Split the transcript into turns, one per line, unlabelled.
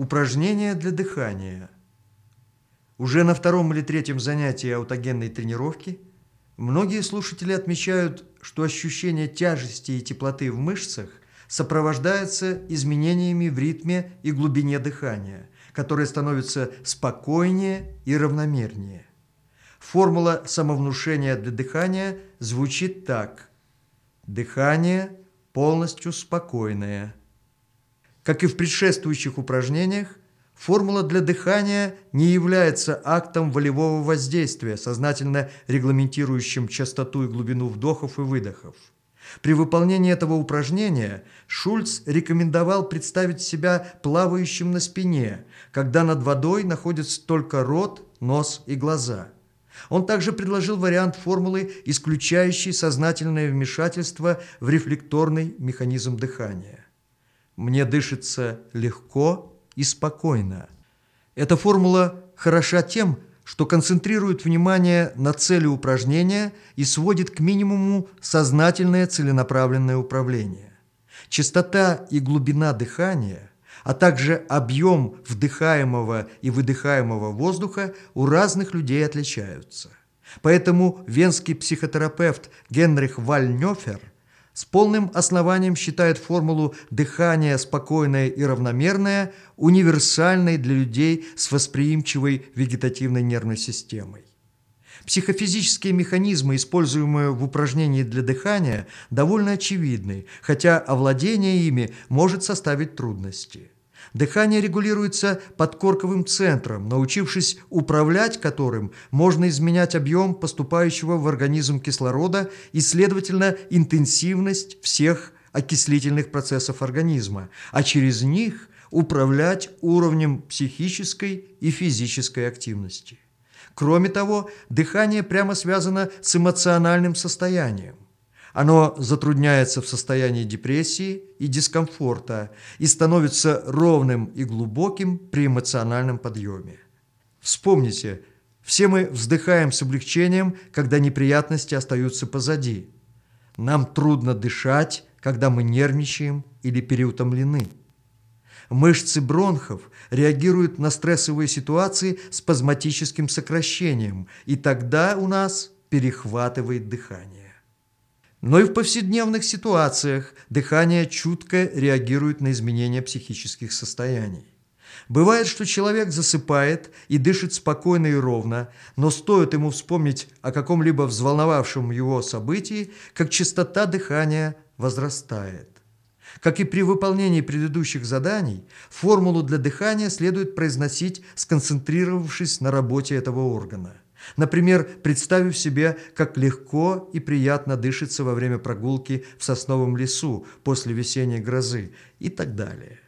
Упражнения для дыхания. Уже на втором или третьем занятии аутогенной тренировки многие слушатели отмечают, что ощущение тяжести и теплоты в мышцах сопровождается изменениями в ритме и глубине дыхания, которое становится спокойнее и равномернее. Формула самовнушения для дыхания звучит так. Дыхание полностью спокойное – как и в предшествующих упражнениях, формула для дыхания не является актом волевого воздействия, сознательно регламентирующим частоту и глубину вдохов и выдохов. При выполнении этого упражнения Шульц рекомендовал представить себя плавающим на спине, когда над водой находятся только рот, нос и глаза. Он также предложил вариант формулы, исключающий сознательное вмешательство в рефлекторный механизм дыхания. Мне дышится легко и спокойно. Эта формула хороша тем, что концентрирует внимание на цели упражнения и сводит к минимуму сознательное целенаправленное управление. Частота и глубина дыхания, а также объем вдыхаемого и выдыхаемого воздуха у разных людей отличаются. Поэтому венский психотерапевт Генрих Вальнёфер с полным основанием считает формулу дыхания спокойное и равномерное универсальной для людей с восприимчивой вегетативной нервной системой. Психофизические механизмы, используемые в упражнении для дыхания, довольно очевидны, хотя овладение ими может составить трудности. Дыхание регулируется подкорковым центром, научившись управлять которым, можно изменять объем поступающего в организм кислорода и, следовательно, интенсивность всех окислительных процессов организма, а через них управлять уровнем психической и физической активности. Кроме того, дыхание прямо связано с эмоциональным состоянием. Оно затрудняется в состоянии депрессии и дискомфорта и становится ровным и глубоким при эмоциональном подъеме. Вспомните, все мы вздыхаем с облегчением, когда неприятности остаются позади. Нам трудно дышать, когда мы нервничаем или переутомлены. Мышцы бронхов реагируют на стрессовые ситуации спазматическим сокращением, и тогда у нас перехватывает дыхание. Но и в повседневных ситуациях дыхание чутко реагирует на изменения психических состояний. Бывает, что человек засыпает и дышит спокойно и ровно, но стоит ему вспомнить о каком-либо взволновавшем его событии, как частота дыхания возрастает. Как и при выполнении предыдущих заданий, формулу для дыхания следует произносить, сконцентрировавшись на работе этого органа. Например, представив себе, как легко и приятно дышится во время прогулки в сосновом лесу после весенней грозы и так далее.